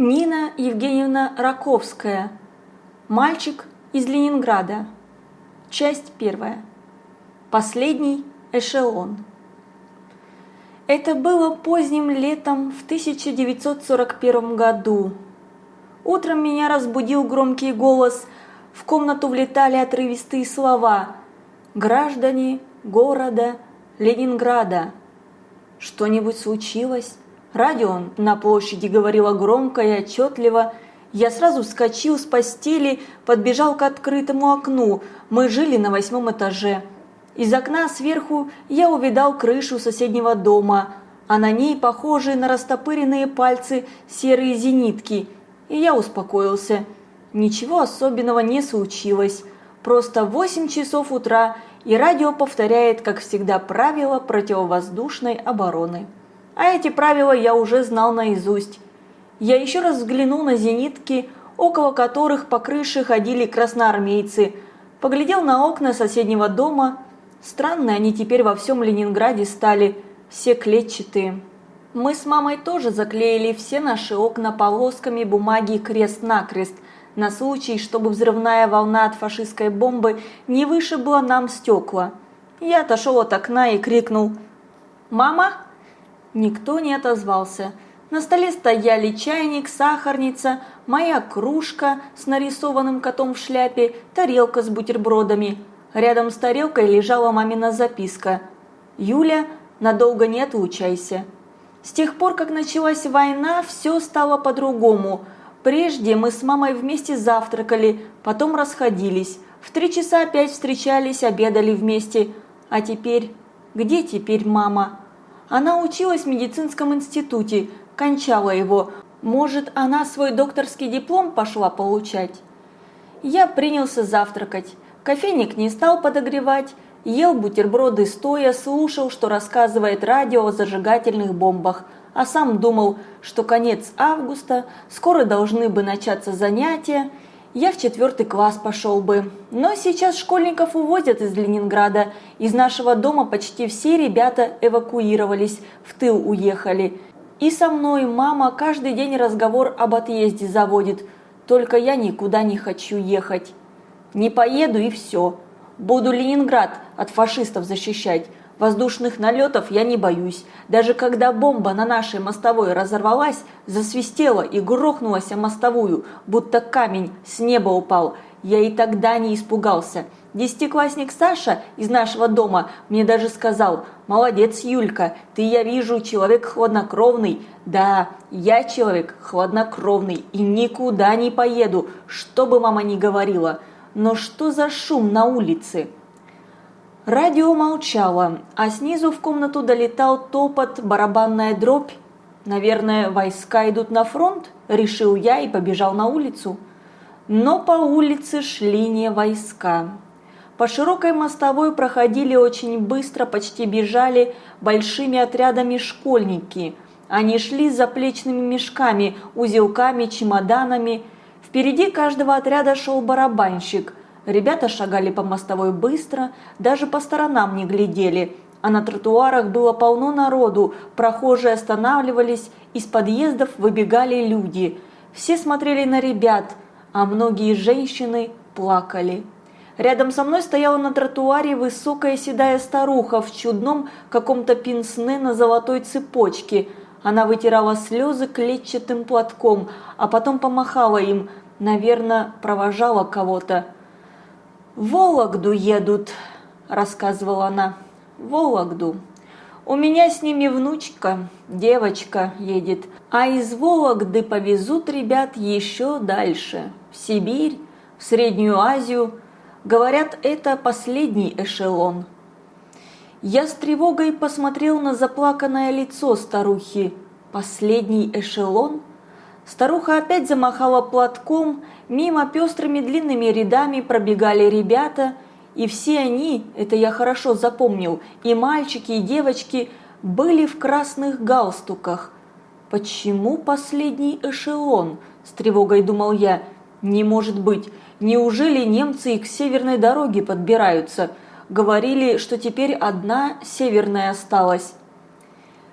Нина Евгеньевна Раковская. Мальчик из Ленинграда. Часть первая. Последний эшелон. Это было поздним летом в 1941 году. Утром меня разбудил громкий голос. В комнату влетали отрывистые слова. «Граждане города Ленинграда». Что-нибудь случилось? Радио на площади говорило громко и отчетливо. Я сразу вскочил с постели, подбежал к открытому окну. Мы жили на восьмом этаже. Из окна сверху я увидал крышу соседнего дома, а на ней похожие на растопыренные пальцы серые зенитки. И я успокоился. Ничего особенного не случилось. Просто 8 часов утра, и радио повторяет, как всегда, правила противовоздушной обороны а эти правила я уже знал наизусть. Я еще раз взглянул на зенитки, около которых по крыше ходили красноармейцы, поглядел на окна соседнего дома. Странные они теперь во всем Ленинграде стали, все клетчатые. Мы с мамой тоже заклеили все наши окна полосками бумаги крест-накрест, на случай, чтобы взрывная волна от фашистской бомбы не вышибла нам стекла. Я отошел от окна и крикнул «Мама!» Никто не отозвался. На столе стояли чайник, сахарница, моя кружка с нарисованным котом в шляпе, тарелка с бутербродами. Рядом с тарелкой лежала мамина записка. «Юля, надолго не отлучайся». С тех пор, как началась война, все стало по-другому. Прежде мы с мамой вместе завтракали, потом расходились. В три часа опять встречались, обедали вместе. А теперь... Где теперь мама? Она училась в медицинском институте, кончала его. Может, она свой докторский диплом пошла получать? Я принялся завтракать. Кофейник не стал подогревать. Ел бутерброды стоя, слушал, что рассказывает радио о зажигательных бомбах, а сам думал, что конец августа, скоро должны бы начаться занятия, я в четвертый класс пошел бы. Но сейчас школьников увозят из Ленинграда. Из нашего дома почти все ребята эвакуировались, в тыл уехали. И со мной мама каждый день разговор об отъезде заводит. Только я никуда не хочу ехать. Не поеду и все. Буду Ленинград от фашистов защищать. Воздушных налетов я не боюсь. Даже когда бомба на нашей мостовой разорвалась, засвистела и грохнулась о мостовую, будто камень с неба упал, я и тогда не испугался. Десятиклассник Саша из нашего дома мне даже сказал, «Молодец, Юлька, ты, я вижу, человек хладнокровный». Да, я человек хладнокровный и никуда не поеду, что бы мама ни говорила. Но что за шум на улице? Радио молчало, а снизу в комнату долетал топот, барабанная дробь. Наверное, войска идут на фронт, решил я и побежал на улицу. Но по улице шли не войска. По широкой мостовой проходили очень быстро, почти бежали большими отрядами школьники. Они шли с заплечными мешками, узелками, чемоданами. Впереди каждого отряда шел барабанщик – Ребята шагали по мостовой быстро, даже по сторонам не глядели, а на тротуарах было полно народу, прохожие останавливались, из подъездов выбегали люди. Все смотрели на ребят, а многие женщины плакали. Рядом со мной стояла на тротуаре высокая седая старуха в чудном каком-то пинсне на золотой цепочке. Она вытирала слезы клетчатым платком, а потом помахала им, наверное, провожала кого-то. «Вологду едут», – рассказывала она. «Вологду. У меня с ними внучка, девочка едет, а из Вологды повезут ребят еще дальше, в Сибирь, в Среднюю Азию. Говорят, это последний эшелон». Я с тревогой посмотрел на заплаканное лицо старухи. «Последний эшелон?» Старуха опять замахала платком, мимо пестрыми длинными рядами пробегали ребята, и все они, это я хорошо запомнил, и мальчики, и девочки, были в красных галстуках. «Почему последний эшелон?» – с тревогой думал я. «Не может быть! Неужели немцы и к северной дороге подбираются? Говорили, что теперь одна северная осталась».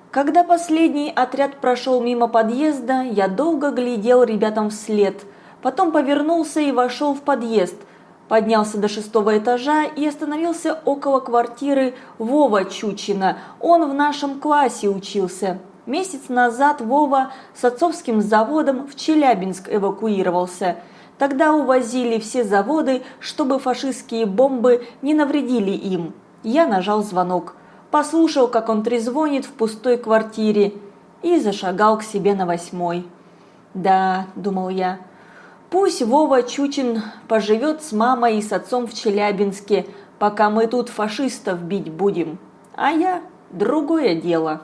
Когда последний отряд прошел мимо подъезда, я долго глядел ребятам вслед, потом повернулся и вошел в подъезд, поднялся до шестого этажа и остановился около квартиры Вова Чучина, он в нашем классе учился. Месяц назад Вова с отцовским заводом в Челябинск эвакуировался. Тогда увозили все заводы, чтобы фашистские бомбы не навредили им. Я нажал звонок, послушал, как он трезвонит в пустой квартире и зашагал к себе на восьмой. «Да», – думал я, – «пусть Вова Чучин поживет с мамой и с отцом в Челябинске, пока мы тут фашистов бить будем, а я – другое дело».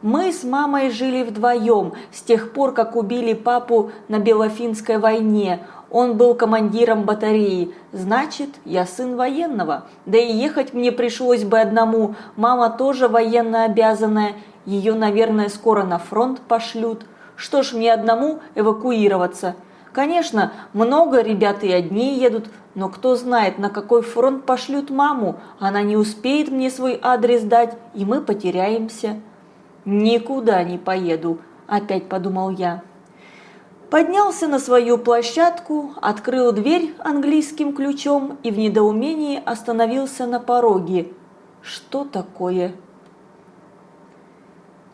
Мы с мамой жили вдвоем с тех пор, как убили папу на Белофинской войне. Он был командиром батареи. Значит, я сын военного. Да и ехать мне пришлось бы одному. Мама тоже военно обязанная. Ее, наверное, скоро на фронт пошлют. Что ж мне одному эвакуироваться? Конечно, много ребят и одни едут, но кто знает, на какой фронт пошлют маму. Она не успеет мне свой адрес дать, и мы потеряемся. «Никуда не поеду», – опять подумал я. Поднялся на свою площадку, открыл дверь английским ключом и в недоумении остановился на пороге. Что такое?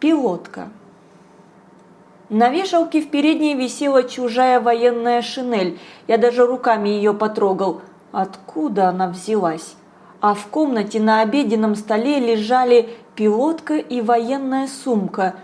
Пилотка. На вешалке в передней висела чужая военная шинель. Я даже руками ее потрогал. Откуда она взялась? А в комнате на обеденном столе лежали пилотка и военная сумка.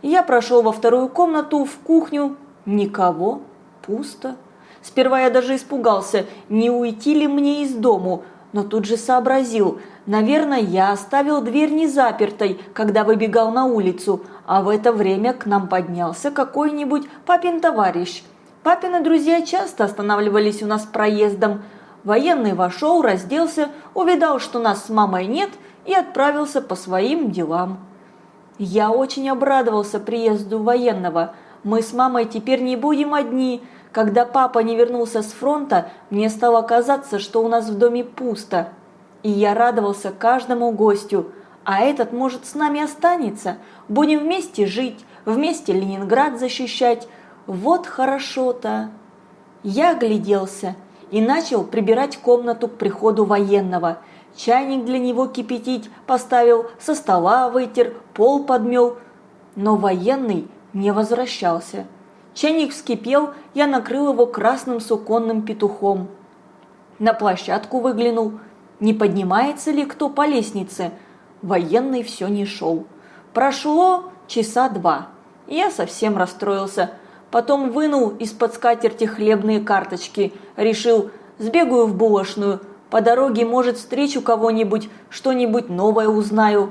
Я прошел во вторую комнату, в кухню. Никого. Пусто. Сперва я даже испугался, не уйти ли мне из дому, но тут же сообразил. Наверное, я оставил дверь не запертой, когда выбегал на улицу, а в это время к нам поднялся какой-нибудь папин товарищ. Папины друзья часто останавливались у нас проездом. Военный вошел, разделся, увидал, что нас с мамой нет – и отправился по своим делам. Я очень обрадовался приезду военного. Мы с мамой теперь не будем одни. Когда папа не вернулся с фронта, мне стало казаться, что у нас в доме пусто. И я радовался каждому гостю. А этот, может, с нами останется. Будем вместе жить, вместе Ленинград защищать. Вот хорошо-то. Я огляделся и начал прибирать комнату к приходу военного – чайник для него кипятить поставил, со стола вытер, пол подмел. Но военный не возвращался. Чайник вскипел, я накрыл его красным суконным петухом. На площадку выглянул, не поднимается ли кто по лестнице. Военный все не шел. Прошло часа два. Я совсем расстроился. Потом вынул из-под скатерти хлебные карточки. Решил, сбегаю в булочную, по дороге, может, встречу кого-нибудь, что-нибудь новое узнаю.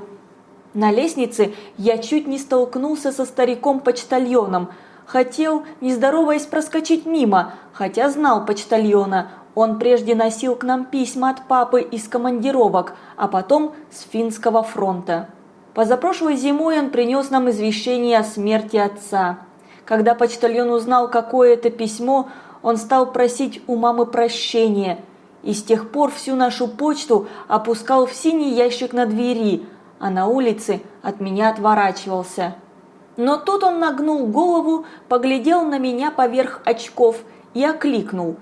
На лестнице я чуть не столкнулся со стариком-почтальоном. Хотел, не здороваясь, проскочить мимо, хотя знал почтальона. Он прежде носил к нам письма от папы из командировок, а потом с финского фронта. Позапрошлой зимой он принес нам извещение о смерти отца. Когда почтальон узнал, какое это письмо, он стал просить у мамы прощения – и с тех пор всю нашу почту опускал в синий ящик на двери, а на улице от меня отворачивался. Но тут он нагнул голову, поглядел на меня поверх очков и окликнул.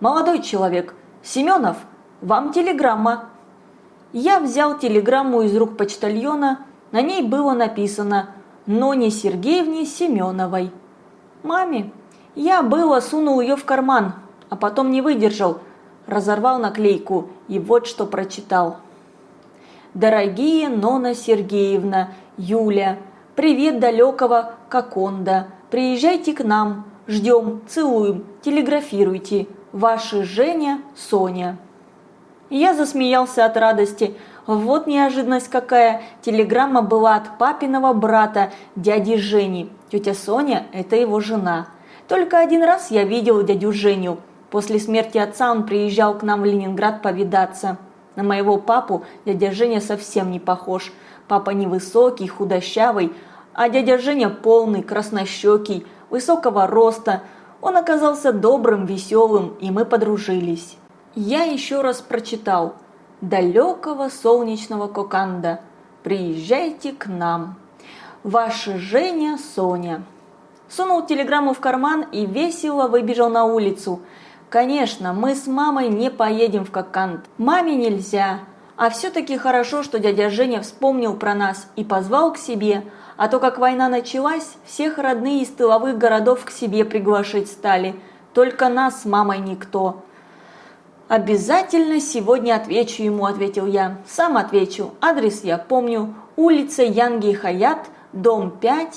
«Молодой человек, Семенов, вам телеграмма». Я взял телеграмму из рук почтальона, на ней было написано «Ноне Сергеевне Семеновой». «Маме». Я было сунул ее в карман, а потом не выдержал – разорвал наклейку и вот что прочитал. «Дорогие Нона Сергеевна, Юля, привет далекого Коконда, приезжайте к нам, ждем, целуем, телеграфируйте, ваши Женя, Соня». Я засмеялся от радости. Вот неожиданность какая! Телеграмма была от папиного брата, дяди Жени. Тетя Соня – это его жена. Только один раз я видел дядю Женю – После смерти отца он приезжал к нам в Ленинград повидаться. На моего папу дядя Женя совсем не похож. Папа невысокий, худощавый, а дядя Женя полный, краснощекий, высокого роста. Он оказался добрым, веселым, и мы подружились. Я еще раз прочитал «Далекого солнечного Коканда, приезжайте к нам». Ваша Женя Соня. Сунул телеграмму в карман и весело выбежал на улицу. Конечно, мы с мамой не поедем в Кокант. Маме нельзя. А все-таки хорошо, что дядя Женя вспомнил про нас и позвал к себе. А то, как война началась, всех родные из тыловых городов к себе приглашать стали. Только нас с мамой никто. «Обязательно сегодня отвечу ему», – ответил я. «Сам отвечу. Адрес я помню. Улица Янги Хаят, дом 5».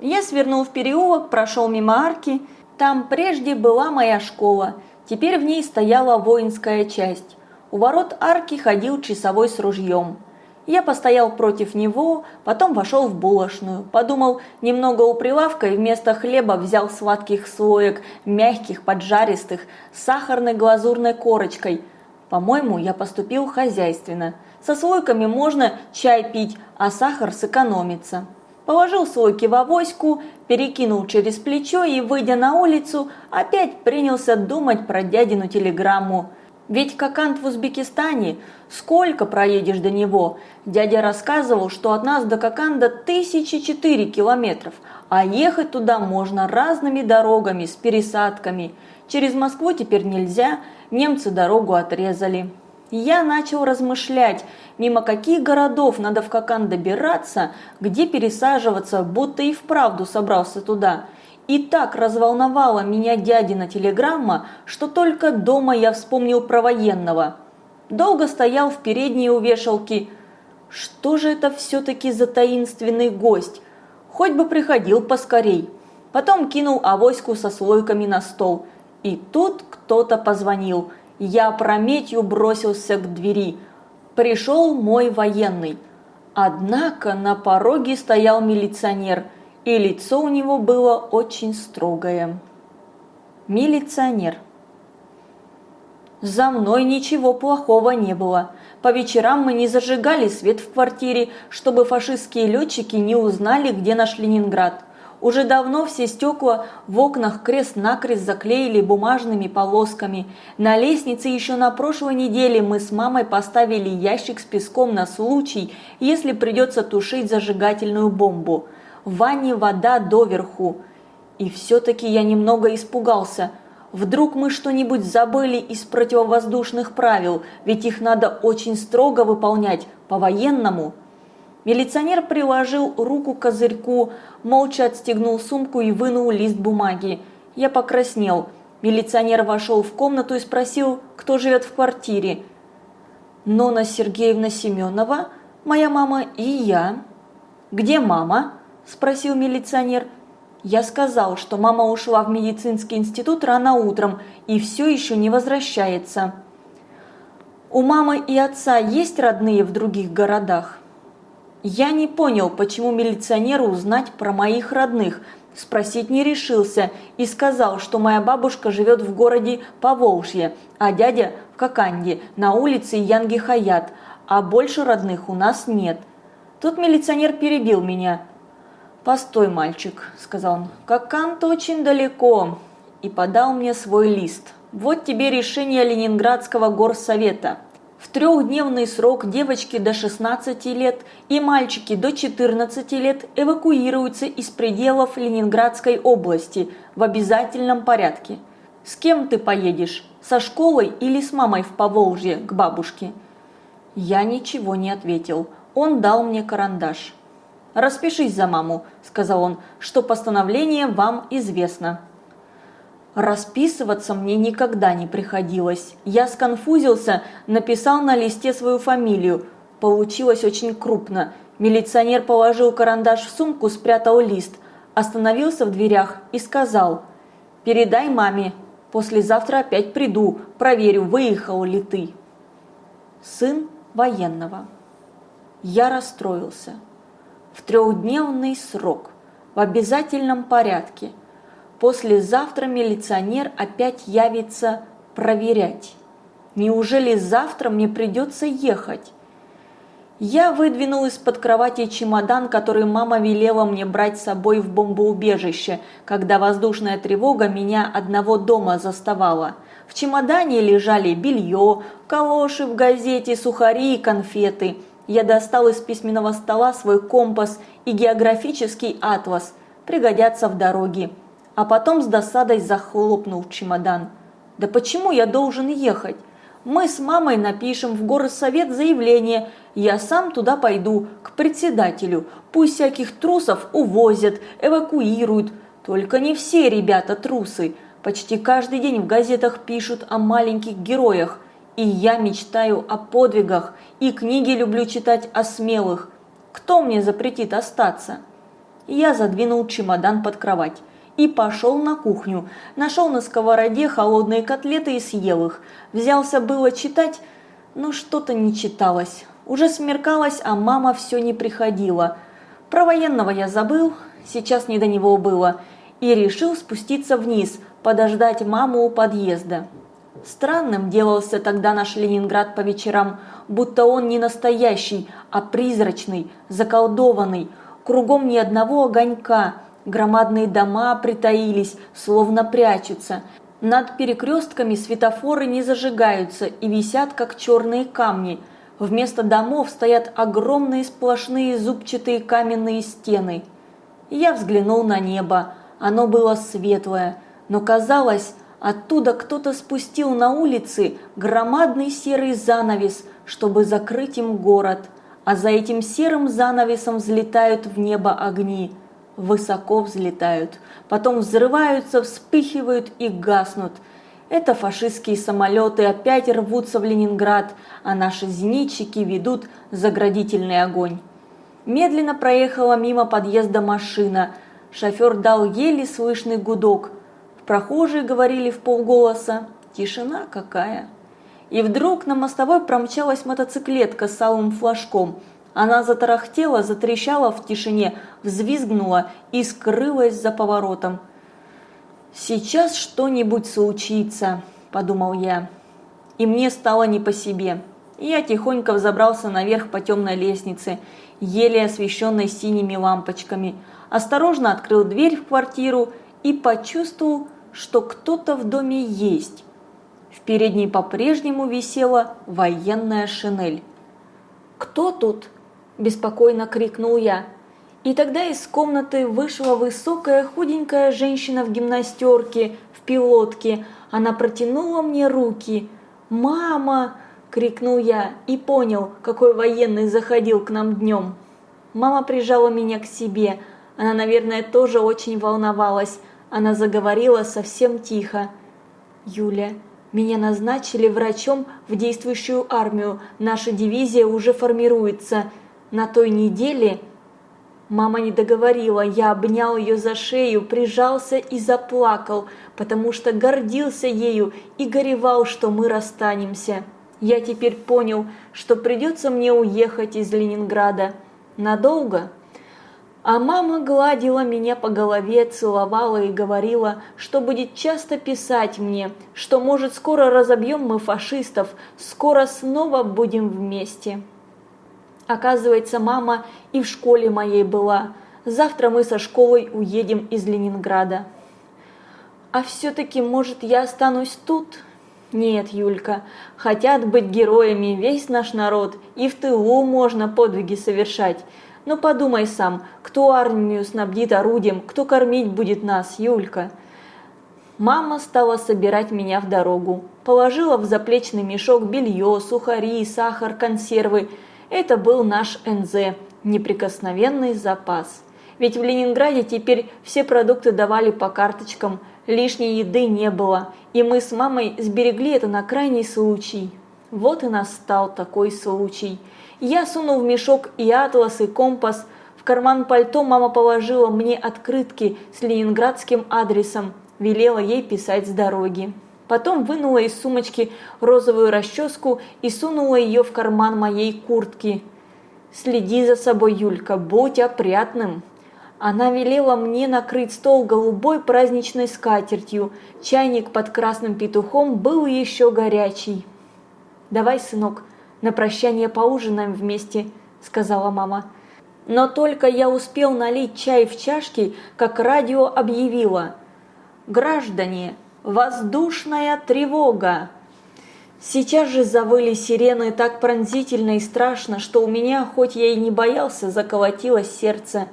Я свернул в переулок, прошел мимо арки. Там прежде была моя школа. Теперь в ней стояла воинская часть. У ворот арки ходил часовой с ружьем. Я постоял против него, потом вошел в булочную, подумал немного у прилавка и вместо хлеба взял сладких слоек, мягких, поджаристых, с сахарной глазурной корочкой. По-моему, я поступил хозяйственно. Со слойками можно чай пить, а сахар сэкономится. Положил слойки в авоську, перекинул через плечо и, выйдя на улицу, опять принялся думать про дядину телеграмму – ведь Кокант в Узбекистане, сколько проедешь до него? Дядя рассказывал, что от нас до Коканда тысячи четыре километров, а ехать туда можно разными дорогами, с пересадками. Через Москву теперь нельзя, немцы дорогу отрезали. Я начал размышлять, мимо каких городов надо в Кокан добираться, где пересаживаться, будто и вправду собрался туда – и так разволновала меня дядина телеграмма, что только дома я вспомнил про военного. Долго стоял в передней у вешалки. Что же это все-таки за таинственный гость? Хоть бы приходил поскорей. Потом кинул авоську со слойками на стол. И тут кто-то позвонил. Я прометью бросился к двери. Пришел мой военный. Однако на пороге стоял милиционер – и лицо у него было очень строгое. Милиционер. За мной ничего плохого не было. По вечерам мы не зажигали свет в квартире, чтобы фашистские летчики не узнали, где наш Ленинград. Уже давно все стекла в окнах крест-накрест заклеили бумажными полосками. На лестнице еще на прошлой неделе мы с мамой поставили ящик с песком на случай, если придется тушить зажигательную бомбу в ванне вода доверху. И все-таки я немного испугался. Вдруг мы что-нибудь забыли из противовоздушных правил, ведь их надо очень строго выполнять, по-военному. Милиционер приложил руку к козырьку, молча отстегнул сумку и вынул лист бумаги. Я покраснел. Милиционер вошел в комнату и спросил, кто живет в квартире. «Нона Сергеевна Семенова, моя мама и я». «Где мама?» – спросил милиционер. Я сказал, что мама ушла в медицинский институт рано утром и все еще не возвращается. У мамы и отца есть родные в других городах? Я не понял, почему милиционеру узнать про моих родных, спросить не решился и сказал, что моя бабушка живет в городе Поволжье, а дядя в Коканде, на улице Янги Хаят, а больше родных у нас нет. Тут милиционер перебил меня – «Постой, мальчик», – сказал он, – «Кокант очень далеко», и подал мне свой лист. «Вот тебе решение Ленинградского горсовета. В трехдневный срок девочки до 16 лет и мальчики до 14 лет эвакуируются из пределов Ленинградской области в обязательном порядке. С кем ты поедешь? Со школой или с мамой в Поволжье к бабушке?» Я ничего не ответил. Он дал мне карандаш. «Распишись за маму», – сказал он, – «что постановление вам известно». Расписываться мне никогда не приходилось. Я сконфузился, написал на листе свою фамилию. Получилось очень крупно. Милиционер положил карандаш в сумку, спрятал лист, остановился в дверях и сказал «Передай маме, послезавтра опять приду, проверю, выехал ли ты». Сын военного. Я расстроился в трехдневный срок, в обязательном порядке. Послезавтра милиционер опять явится проверять. Неужели завтра мне придется ехать? Я выдвинул из-под кровати чемодан, который мама велела мне брать с собой в бомбоубежище, когда воздушная тревога меня одного дома заставала. В чемодане лежали белье, калоши в газете, сухари и конфеты – Я достал из письменного стола свой компас и географический атлас, пригодятся в дороге. А потом с досадой захлопнул чемодан. Да почему я должен ехать? Мы с мамой напишем в горсовет заявление, я сам туда пойду, к председателю. Пусть всяких трусов увозят, эвакуируют. Только не все ребята трусы. Почти каждый день в газетах пишут о маленьких героях. И я мечтаю о подвигах, и книги люблю читать о смелых. Кто мне запретит остаться? Я задвинул чемодан под кровать и пошел на кухню. Нашел на сковороде холодные котлеты и съел их. Взялся было читать, но что-то не читалось. Уже смеркалось, а мама все не приходила. Про военного я забыл, сейчас не до него было, и решил спуститься вниз, подождать маму у подъезда. Странным делался тогда наш Ленинград по вечерам, будто он не настоящий, а призрачный, заколдованный, кругом ни одного огонька, громадные дома притаились, словно прячутся. Над перекрестками светофоры не зажигаются и висят, как черные камни. Вместо домов стоят огромные сплошные зубчатые каменные стены. Я взглянул на небо. Оно было светлое, но казалось, Оттуда кто-то спустил на улицы громадный серый занавес, чтобы закрыть им город, а за этим серым занавесом взлетают в небо огни. Высоко взлетают, потом взрываются, вспыхивают и гаснут. Это фашистские самолеты опять рвутся в Ленинград, а наши зенитчики ведут заградительный огонь. Медленно проехала мимо подъезда машина. Шофер дал еле слышный гудок – Прохожие говорили в полголоса «Тишина какая!». И вдруг на мостовой промчалась мотоциклетка с алым флажком. Она затарахтела, затрещала в тишине, взвизгнула и скрылась за поворотом. «Сейчас что-нибудь случится», – подумал я. И мне стало не по себе. Я тихонько взобрался наверх по темной лестнице, еле освещенной синими лампочками. Осторожно открыл дверь в квартиру и почувствовал, что кто-то в доме есть. В передней по-прежнему висела военная шинель. «Кто тут?» – беспокойно крикнул я. И тогда из комнаты вышла высокая худенькая женщина в гимнастерке, в пилотке. Она протянула мне руки. «Мама!» – крикнул я и понял, какой военный заходил к нам днем. Мама прижала меня к себе. Она, наверное, тоже очень волновалась. Она заговорила совсем тихо. «Юля, меня назначили врачом в действующую армию. Наша дивизия уже формируется. На той неделе...» Мама не договорила, я обнял ее за шею, прижался и заплакал, потому что гордился ею и горевал, что мы расстанемся. Я теперь понял, что придется мне уехать из Ленинграда. Надолго? А мама гладила меня по голове, целовала и говорила, что будет часто писать мне, что, может, скоро разобьем мы фашистов, скоро снова будем вместе. Оказывается, мама и в школе моей была. Завтра мы со школой уедем из Ленинграда. А все-таки, может, я останусь тут? Нет, Юлька, хотят быть героями весь наш народ, и в тылу можно подвиги совершать. Но подумай сам, кто армию снабдит орудием, кто кормить будет нас, Юлька? Мама стала собирать меня в дорогу. Положила в заплечный мешок белье, сухари, сахар, консервы. Это был наш НЗ, неприкосновенный запас. Ведь в Ленинграде теперь все продукты давали по карточкам, лишней еды не было, и мы с мамой сберегли это на крайний случай. Вот и настал такой случай – я сунул в мешок и атлас, и компас. В карман пальто мама положила мне открытки с ленинградским адресом, велела ей писать с дороги. Потом вынула из сумочки розовую расческу и сунула ее в карман моей куртки. «Следи за собой, Юлька, будь опрятным!» Она велела мне накрыть стол голубой праздничной скатертью. Чайник под красным петухом был еще горячий. «Давай, сынок, на прощание поужинаем вместе», – сказала мама. Но только я успел налить чай в чашки, как радио объявило «Граждане, воздушная тревога!» Сейчас же завыли сирены так пронзительно и страшно, что у меня, хоть я и не боялся, заколотилось сердце.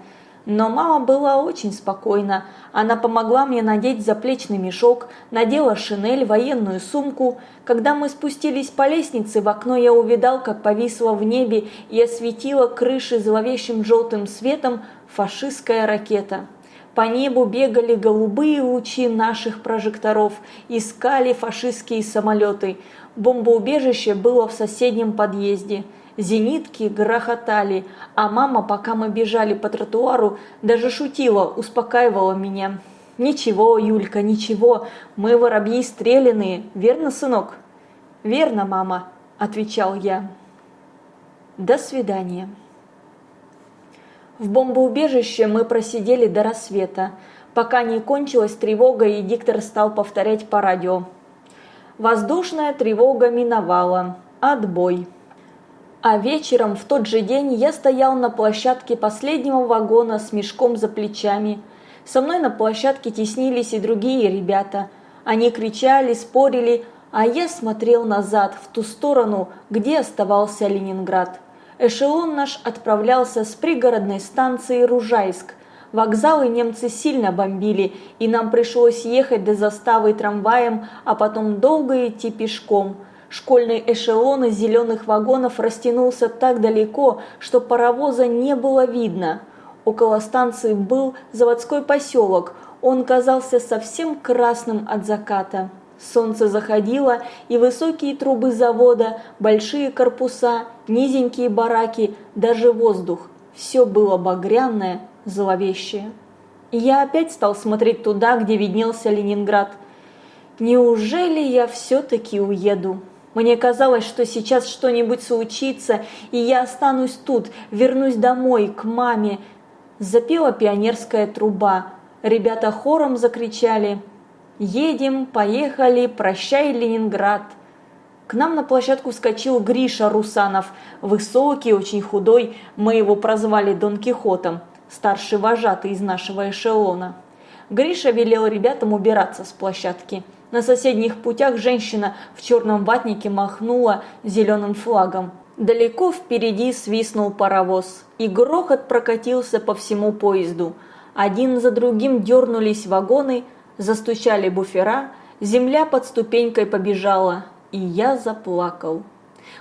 Но мама была очень спокойна. Она помогла мне надеть заплечный мешок, надела шинель, военную сумку. Когда мы спустились по лестнице, в окно я увидал, как повисла в небе и осветила крыши зловещим желтым светом фашистская ракета. По небу бегали голубые лучи наших прожекторов, искали фашистские самолеты. Бомбоубежище было в соседнем подъезде. Зенитки грохотали, а мама, пока мы бежали по тротуару, даже шутила, успокаивала меня. «Ничего, Юлька, ничего, мы воробьи стреляные, верно, сынок?» «Верно, мама», – отвечал я. «До свидания». В бомбоубежище мы просидели до рассвета, пока не кончилась тревога и диктор стал повторять по радио. Воздушная тревога миновала. Отбой. А вечером в тот же день я стоял на площадке последнего вагона с мешком за плечами. Со мной на площадке теснились и другие ребята. Они кричали, спорили, а я смотрел назад, в ту сторону, где оставался Ленинград. Эшелон наш отправлялся с пригородной станции Ружайск. Вокзалы немцы сильно бомбили, и нам пришлось ехать до заставы трамваем, а потом долго идти пешком – Школьный эшелон из зеленых вагонов растянулся так далеко, что паровоза не было видно. Около станции был заводской поселок, он казался совсем красным от заката. Солнце заходило, и высокие трубы завода, большие корпуса, низенькие бараки, даже воздух – все было багряное, зловещее. И я опять стал смотреть туда, где виднелся Ленинград. Неужели я все-таки уеду? Мне казалось, что сейчас что-нибудь случится, и я останусь тут, вернусь домой, к маме. Запела пионерская труба. Ребята хором закричали «Едем, поехали, прощай, Ленинград!» К нам на площадку вскочил Гриша Русанов, высокий, очень худой, мы его прозвали Дон Кихотом, старший вожатый из нашего эшелона. Гриша велел ребятам убираться с площадки – на соседних путях женщина в черном ватнике махнула зеленым флагом. Далеко впереди свистнул паровоз, и грохот прокатился по всему поезду. Один за другим дернулись вагоны, застучали буфера, земля под ступенькой побежала, и я заплакал.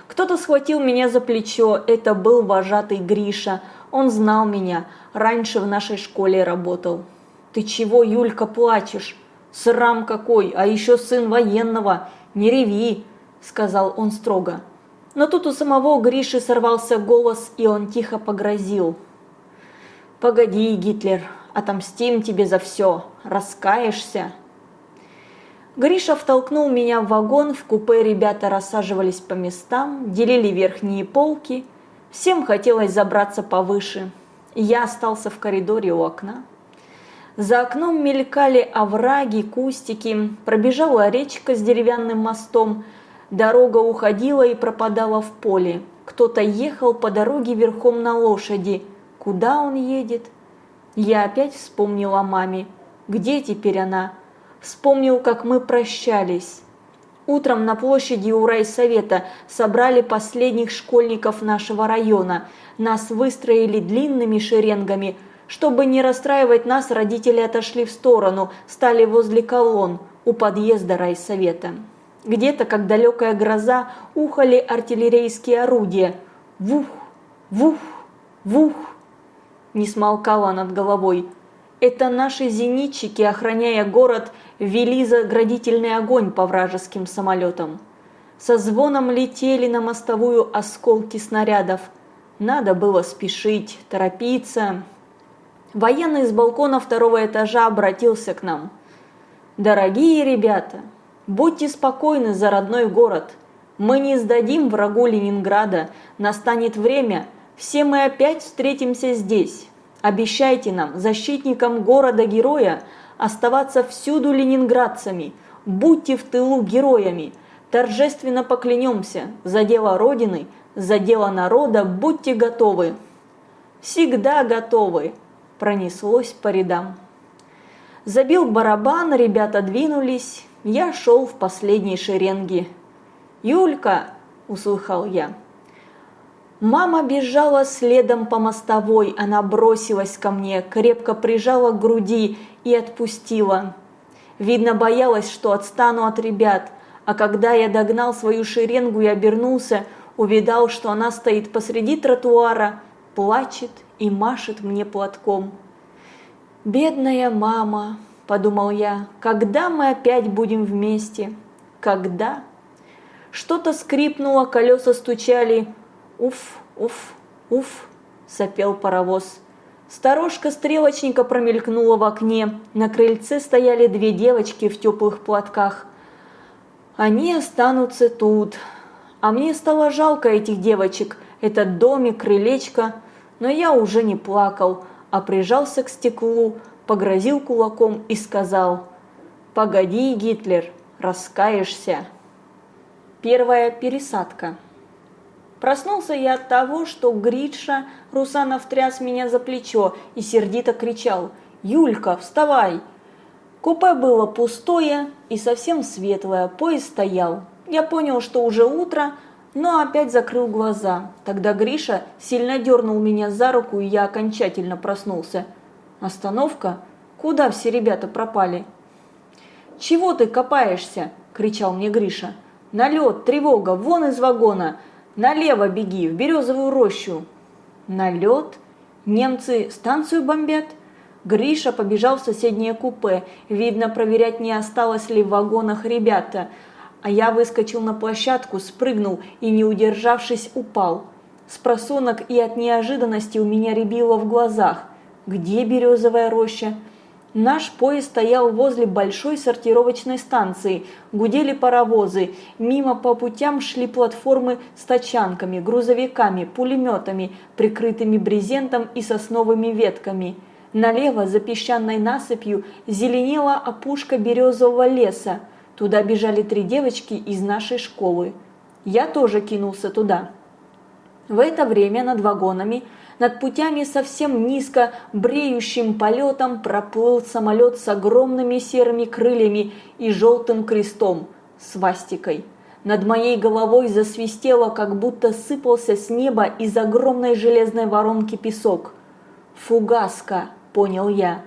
Кто-то схватил меня за плечо, это был вожатый Гриша, он знал меня, раньше в нашей школе работал. «Ты чего, Юлька, плачешь?» «Срам какой, а еще сын военного! Не реви!» – сказал он строго. Но тут у самого Гриши сорвался голос, и он тихо погрозил. «Погоди, Гитлер, отомстим тебе за все, раскаешься!» Гриша втолкнул меня в вагон, в купе ребята рассаживались по местам, делили верхние полки. Всем хотелось забраться повыше. Я остался в коридоре у окна. За окном мелькали овраги, кустики, пробежала речка с деревянным мостом, дорога уходила и пропадала в поле. Кто-то ехал по дороге верхом на лошади. Куда он едет? Я опять вспомнила о маме. Где теперь она? Вспомнил, как мы прощались. Утром на площади у райсовета собрали последних школьников нашего района. Нас выстроили длинными шеренгами – чтобы не расстраивать нас, родители отошли в сторону, стали возле колонн у подъезда райсовета. Где-то, как далекая гроза, ухали артиллерийские орудия. Вух, вух, вух. Не смолкало над головой. Это наши зенитчики, охраняя город, вели заградительный огонь по вражеским самолетам. Со звоном летели на мостовую осколки снарядов. Надо было спешить, торопиться, Военный с балкона второго этажа обратился к нам. «Дорогие ребята, будьте спокойны за родной город. Мы не сдадим врагу Ленинграда. Настанет время, все мы опять встретимся здесь. Обещайте нам, защитникам города-героя, оставаться всюду ленинградцами. Будьте в тылу героями. Торжественно поклянемся за дело Родины, за дело народа будьте готовы. Всегда готовы пронеслось по рядам. Забил барабан, ребята двинулись, я шел в последней шеренге. «Юлька!» – услыхал я. Мама бежала следом по мостовой, она бросилась ко мне, крепко прижала к груди и отпустила. Видно, боялась, что отстану от ребят, а когда я догнал свою шеренгу и обернулся, увидал, что она стоит посреди тротуара, плачет и машет мне платком. «Бедная мама!» – подумал я. «Когда мы опять будем вместе? Когда?» Что-то скрипнуло, колеса стучали. Уф, уф, уф, сопел паровоз. Сторожка стрелочника промелькнула в окне. На крыльце стояли две девочки в теплых платках. Они останутся тут. А мне стало жалко этих девочек, этот домик, крылечко. Но я уже не плакал, а прижался к стеклу, погрозил кулаком и сказал «Погоди, Гитлер, раскаешься». Первая пересадка. Проснулся я от того, что Гриша Русанов тряс меня за плечо и сердито кричал «Юлька, вставай!». Купе было пустое и совсем светлое, поезд стоял. Я понял, что уже утро, но опять закрыл глаза. Тогда Гриша сильно дернул меня за руку, и я окончательно проснулся. Остановка? Куда все ребята пропали? «Чего ты копаешься?» – кричал мне Гриша. «Налет, тревога, вон из вагона!» Налево беги, в березовую рощу. Налет? Немцы станцию бомбят? Гриша побежал в соседнее купе. Видно, проверять, не осталось ли в вагонах ребята. А я выскочил на площадку, спрыгнул и, не удержавшись, упал. С просонок и от неожиданности у меня рябило в глазах. Где березовая роща? Наш поезд стоял возле большой сортировочной станции, гудели паровозы, мимо по путям шли платформы с тачанками, грузовиками, пулеметами, прикрытыми брезентом и сосновыми ветками. Налево за песчаной насыпью зеленела опушка березового леса. Туда бежали три девочки из нашей школы. Я тоже кинулся туда. В это время над вагонами – над путями совсем низко, бреющим полетом проплыл самолет с огромными серыми крыльями и желтым крестом, свастикой. Над моей головой засвистело, как будто сыпался с неба из огромной железной воронки песок. «Фугаска», – понял я.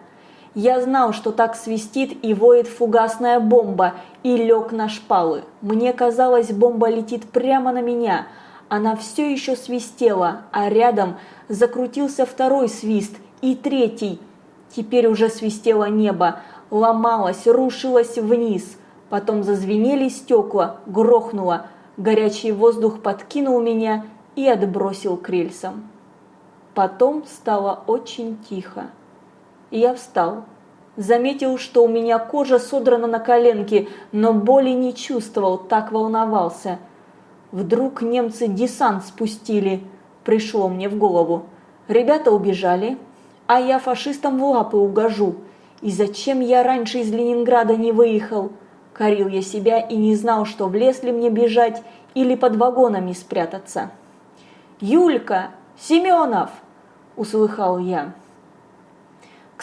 Я знал, что так свистит и воет фугасная бомба, и лег на шпалы. Мне казалось, бомба летит прямо на меня. Она все еще свистела, а рядом – закрутился второй свист и третий. Теперь уже свистело небо, ломалось, рушилось вниз. Потом зазвенели стекла, грохнуло. Горячий воздух подкинул меня и отбросил к рельсам. Потом стало очень тихо. Я встал. Заметил, что у меня кожа содрана на коленке, но боли не чувствовал, так волновался. Вдруг немцы десант спустили пришло мне в голову. Ребята убежали, а я фашистам в лапы угожу. И зачем я раньше из Ленинграда не выехал? Корил я себя и не знал, что в лес ли мне бежать или под вагонами спрятаться. «Юлька! Семенов!» – услыхал я.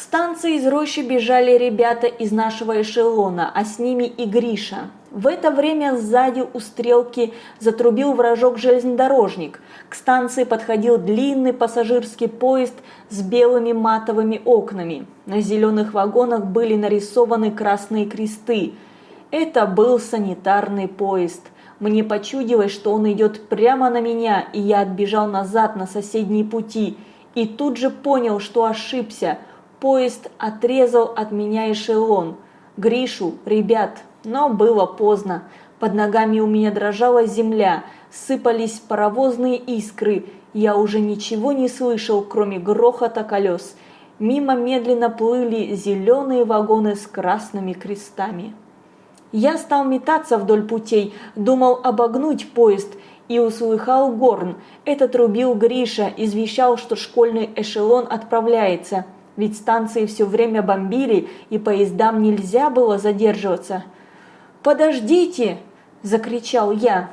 Станции из рощи бежали ребята из нашего эшелона, а с ними и Гриша. В это время сзади у стрелки затрубил вражок-железнодорожник. К станции подходил длинный пассажирский поезд с белыми матовыми окнами. На зеленых вагонах были нарисованы красные кресты. Это был санитарный поезд. Мне почудилось, что он идет прямо на меня, и я отбежал назад на соседние пути. И тут же понял, что ошибся. Поезд отрезал от меня эшелон. Гришу, ребят, но было поздно. Под ногами у меня дрожала земля, сыпались паровозные искры. Я уже ничего не слышал, кроме грохота колес. Мимо медленно плыли зеленые вагоны с красными крестами. Я стал метаться вдоль путей, думал обогнуть поезд и услыхал горн. Это трубил Гриша, извещал, что школьный эшелон отправляется. Ведь станции все время бомбили, и поездам нельзя было задерживаться. «Подождите!» – закричал я.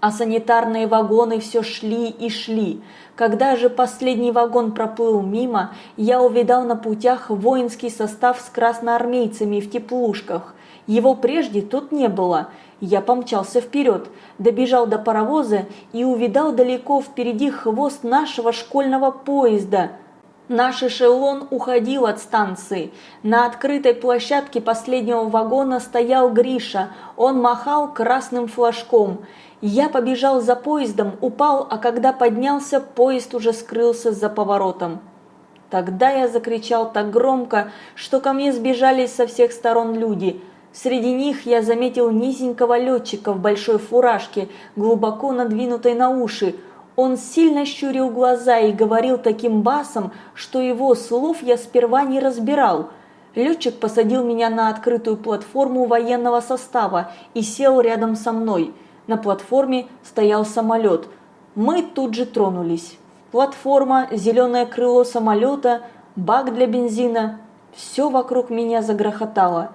а санитарные вагоны все шли и шли. Когда же последний вагон проплыл мимо, я увидал на путях воинский состав с красноармейцами в теплушках. Его прежде тут не было. Я помчался вперед, добежал до паровоза и увидал далеко впереди хвост нашего школьного поезда – Наш эшелон уходил от станции. На открытой площадке последнего вагона стоял Гриша. Он махал красным флажком. Я побежал за поездом, упал, а когда поднялся, поезд уже скрылся за поворотом. Тогда я закричал так громко, что ко мне сбежались со всех сторон люди. Среди них я заметил низенького летчика в большой фуражке, глубоко надвинутой на уши. Он сильно щурил глаза и говорил таким басом, что его слов я сперва не разбирал. Летчик посадил меня на открытую платформу военного состава и сел рядом со мной. На платформе стоял самолет. Мы тут же тронулись. Платформа, зеленое крыло самолета, бак для бензина. Все вокруг меня загрохотало.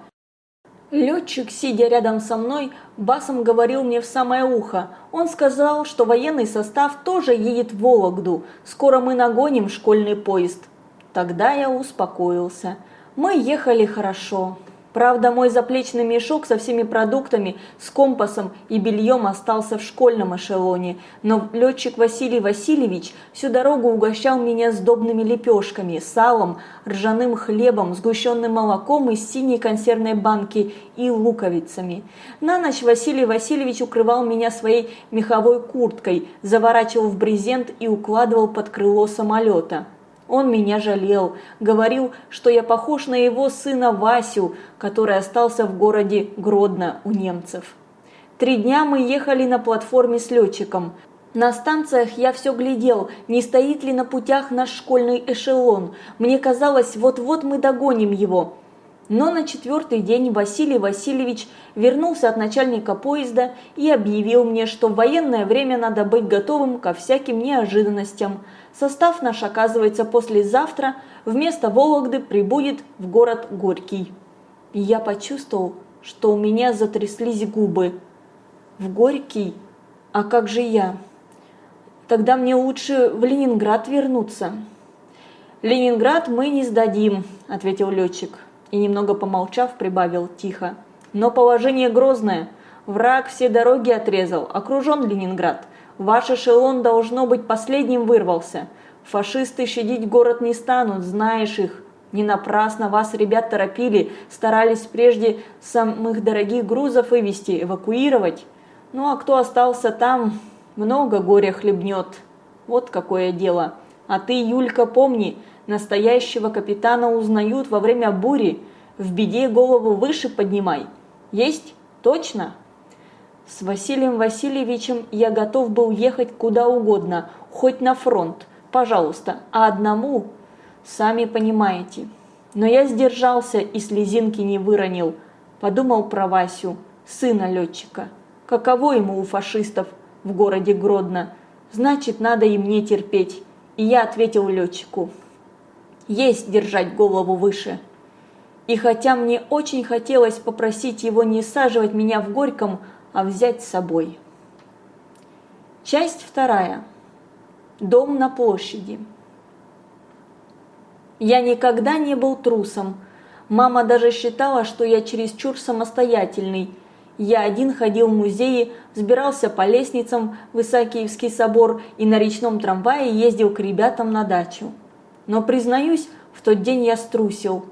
Летчик, сидя рядом со мной, басом говорил мне в самое ухо. Он сказал, что военный состав тоже едет в Вологду. Скоро мы нагоним школьный поезд. Тогда я успокоился. Мы ехали хорошо. Правда, мой заплечный мешок со всеми продуктами, с компасом и бельем остался в школьном эшелоне, но летчик Василий Васильевич всю дорогу угощал меня сдобными лепешками, салом, ржаным хлебом, сгущенным молоком из синей консервной банки и луковицами. На ночь Василий Васильевич укрывал меня своей меховой курткой, заворачивал в брезент и укладывал под крыло самолета. Он меня жалел, говорил, что я похож на его сына Васю, который остался в городе Гродно у немцев. Три дня мы ехали на платформе с летчиком. На станциях я все глядел, не стоит ли на путях наш школьный эшелон. Мне казалось, вот-вот мы догоним его. Но на четвертый день Василий Васильевич вернулся от начальника поезда и объявил мне, что в военное время надо быть готовым ко всяким неожиданностям. Состав наш, оказывается, послезавтра вместо Вологды прибудет в город Горький. И я почувствовал, что у меня затряслись губы. В Горький? А как же я? Тогда мне лучше в Ленинград вернуться. «Ленинград мы не сдадим», – ответил летчик и, немного помолчав, прибавил тихо. «Но положение грозное. Враг все дороги отрезал, окружен Ленинград. Ваш эшелон, должно быть, последним вырвался. Фашисты щадить город не станут, знаешь их. Не напрасно вас, ребят, торопили, старались прежде самых дорогих грузов вывести, эвакуировать. Ну а кто остался там, много горя хлебнет. Вот какое дело. А ты, Юлька, помни, Настоящего капитана узнают во время бури. В беде голову выше поднимай. Есть? Точно? С Василием Васильевичем я готов был ехать куда угодно, хоть на фронт, пожалуйста, а одному, сами понимаете. Но я сдержался и слезинки не выронил. Подумал про Васю, сына летчика. Каково ему у фашистов в городе Гродно? Значит, надо и мне терпеть. И я ответил летчику есть держать голову выше. И хотя мне очень хотелось попросить его не саживать меня в Горьком, а взять с собой. Часть вторая. Дом на площади. Я никогда не был трусом. Мама даже считала, что я чересчур самостоятельный. Я один ходил в музеи, взбирался по лестницам в Исаакиевский собор и на речном трамвае ездил к ребятам на дачу. Но, признаюсь, в тот день я струсил.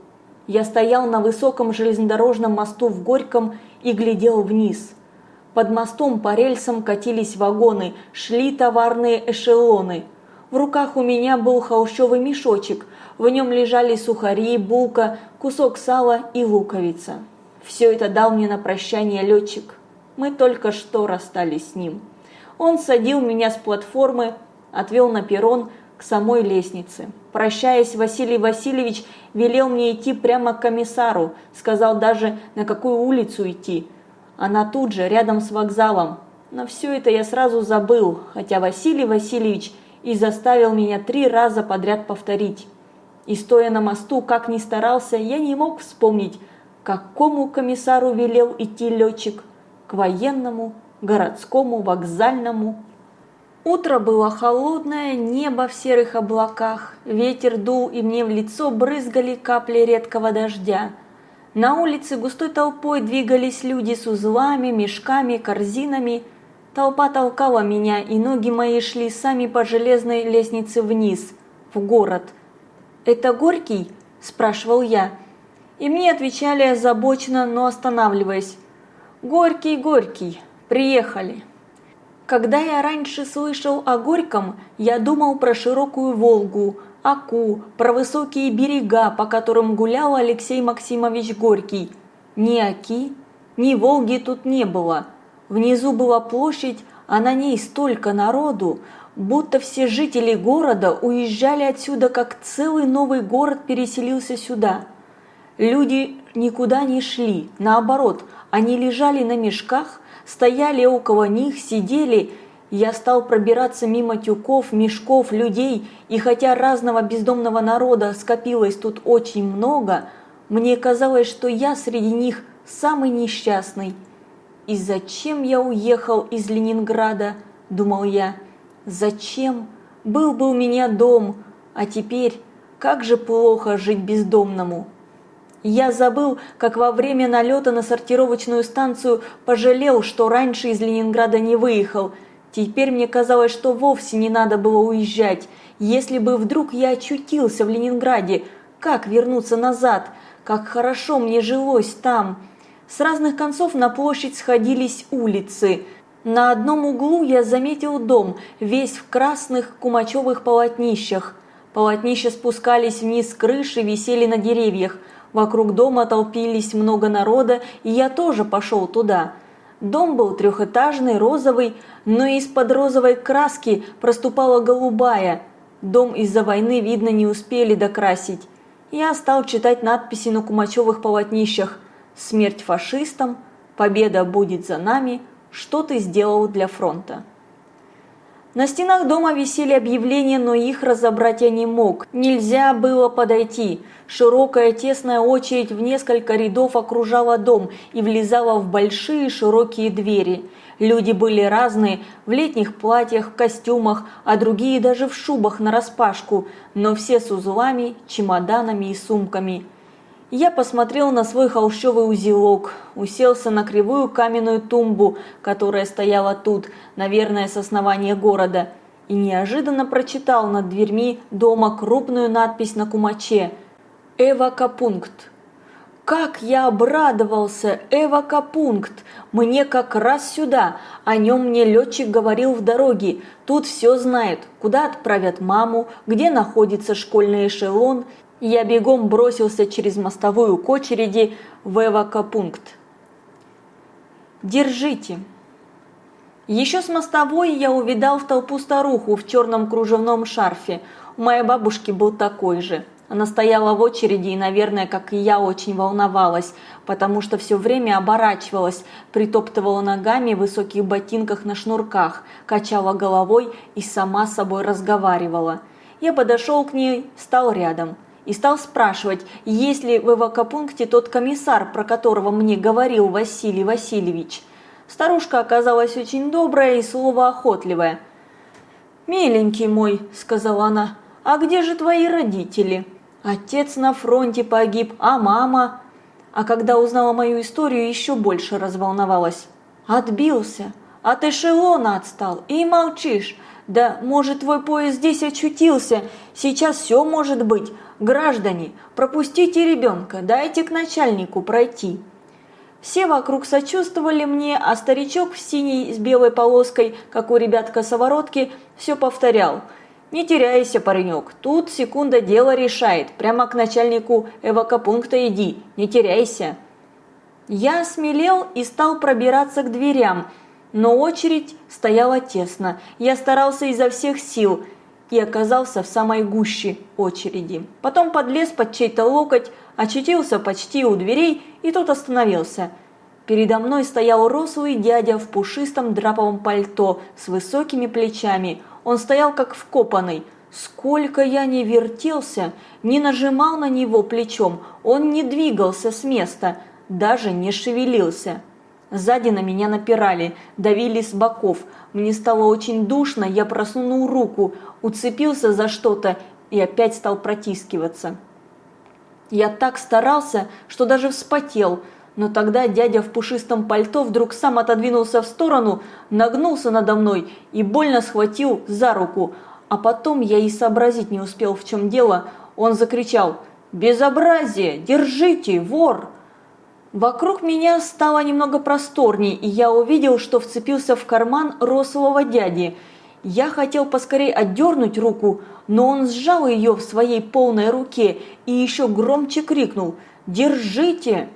Я стоял на высоком железнодорожном мосту в Горьком и глядел вниз. Под мостом по рельсам катились вагоны, шли товарные эшелоны. В руках у меня был холщовый мешочек, в нем лежали сухари, булка, кусок сала и луковица. Все это дал мне на прощание летчик. Мы только что расстались с ним. Он садил меня с платформы, отвел на перрон, к самой лестнице. Прощаясь, Василий Васильевич велел мне идти прямо к комиссару, сказал даже, на какую улицу идти. Она тут же, рядом с вокзалом. Но все это я сразу забыл, хотя Василий Васильевич и заставил меня три раза подряд повторить. И стоя на мосту, как ни старался, я не мог вспомнить, какому комиссару велел идти летчик, к военному городскому, вокзальному. Утро было холодное, небо в серых облаках, ветер дул и мне в лицо брызгали капли редкого дождя. На улице густой толпой двигались люди с узлами, мешками, корзинами. Толпа толкала меня, и ноги мои шли сами по железной лестнице вниз, в город. «Это Горький?» – спрашивал я. И мне отвечали озабоченно, но останавливаясь. «Горький, Горький, приехали». Когда я раньше слышал о Горьком, я думал про широкую Волгу, Аку, про высокие берега, по которым гулял Алексей Максимович Горький. Ни Аки, ни Волги тут не было. Внизу была площадь, а на ней столько народу, будто все жители города уезжали отсюда, как целый новый город переселился сюда. Люди никуда не шли, наоборот, они лежали на мешках, стояли около них, сидели. Я стал пробираться мимо тюков, мешков, людей, и хотя разного бездомного народа скопилось тут очень много, мне казалось, что я среди них самый несчастный. И зачем я уехал из Ленинграда, думал я. Зачем? Был бы у меня дом, а теперь как же плохо жить бездомному. Я забыл, как во время налета на сортировочную станцию пожалел, что раньше из Ленинграда не выехал. Теперь мне казалось, что вовсе не надо было уезжать. Если бы вдруг я очутился в Ленинграде, как вернуться назад? Как хорошо мне жилось там. С разных концов на площадь сходились улицы. На одном углу я заметил дом, весь в красных кумачевых полотнищах. Полотнища спускались вниз с крыши, висели на деревьях. Вокруг дома толпились много народа, и я тоже пошел туда. Дом был трехэтажный, розовый, но из-под розовой краски проступала голубая. Дом из-за войны, видно, не успели докрасить. Я стал читать надписи на кумачевых полотнищах «Смерть фашистам», «Победа будет за нами», «Что ты сделал для фронта?». На стенах дома висели объявления, но их разобрать я не мог. Нельзя было подойти. Широкая тесная очередь в несколько рядов окружала дом и влезала в большие широкие двери. Люди были разные, в летних платьях, в костюмах, а другие даже в шубах нараспашку, но все с узлами, чемоданами и сумками. Я посмотрел на свой холщовый узелок, уселся на кривую каменную тумбу, которая стояла тут, наверное, с основания города, и неожиданно прочитал над дверьми дома крупную надпись на кумаче «Эвакопункт». Как я обрадовался! Эвакопункт! Мне как раз сюда. О нем мне летчик говорил в дороге. Тут все знают, куда отправят маму, где находится школьный эшелон я бегом бросился через мостовую к очереди в эвакопункт. «Держите!» Еще с мостовой я увидал в толпу старуху в черном кружевном шарфе. У моей бабушки был такой же. Она стояла в очереди и, наверное, как и я, очень волновалась, потому что все время оборачивалась, притоптывала ногами в высоких ботинках на шнурках, качала головой и сама с собой разговаривала. Я подошел к ней, стал рядом и стал спрашивать, есть ли в эвакопункте тот комиссар, про которого мне говорил Василий Васильевич. Старушка оказалась очень добрая и словоохотливая. «Миленький мой», – сказала она, – «а где же твои родители?» «Отец на фронте погиб, а мама?» А когда узнала мою историю, еще больше разволновалась. «Отбился, от эшелона отстал и молчишь. Да, может, твой поезд здесь очутился, сейчас все может быть, «Граждане, пропустите ребенка, дайте к начальнику пройти». Все вокруг сочувствовали мне, а старичок в синей с белой полоской, как у ребят косоворотки, все повторял. «Не теряйся, паренек, тут секунда дело решает, прямо к начальнику эвакопункта иди, не теряйся». Я смелел и стал пробираться к дверям, но очередь стояла тесно. Я старался изо всех сил – и оказался в самой гуще очереди. Потом подлез под чей-то локоть, очутился почти у дверей и тут остановился. Передо мной стоял рослый дядя в пушистом драповом пальто с высокими плечами. Он стоял как вкопанный. Сколько я не вертелся, не нажимал на него плечом, он не двигался с места, даже не шевелился. Сзади на меня напирали, давили с боков. Мне стало очень душно, я просунул руку, уцепился за что-то и опять стал протискиваться. Я так старался, что даже вспотел, но тогда дядя в пушистом пальто вдруг сам отодвинулся в сторону, нагнулся надо мной и больно схватил за руку. А потом я и сообразить не успел, в чем дело. Он закричал «Безобразие! Держите, вор!» Вокруг меня стало немного просторней, и я увидел, что вцепился в карман рослого дяди. Я хотел поскорее отдернуть руку, но он сжал ее в своей полной руке и еще громче крикнул «Держите!».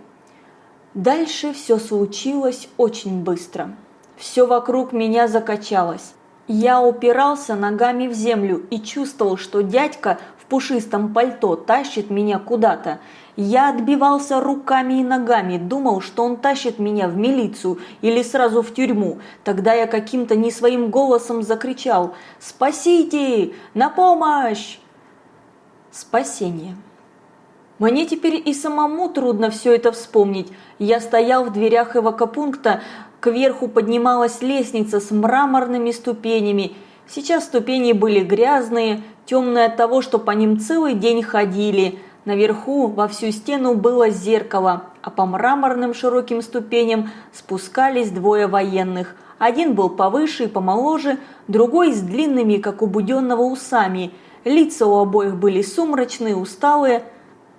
Дальше все случилось очень быстро. Все вокруг меня закачалось. Я упирался ногами в землю и чувствовал, что дядька в пушистом пальто тащит меня куда-то. Я отбивался руками и ногами, думал, что он тащит меня в милицию или сразу в тюрьму. Тогда я каким-то не своим голосом закричал «Спасите! На помощь!» Спасение. Мне теперь и самому трудно все это вспомнить. Я стоял в дверях эвакопункта, кверху поднималась лестница с мраморными ступенями. Сейчас ступени были грязные, темные от того, что по ним целый день ходили – Наверху во всю стену было зеркало, а по мраморным широким ступеням спускались двое военных. Один был повыше и помоложе, другой с длинными, как у Буденного, усами. Лица у обоих были сумрачные, усталые.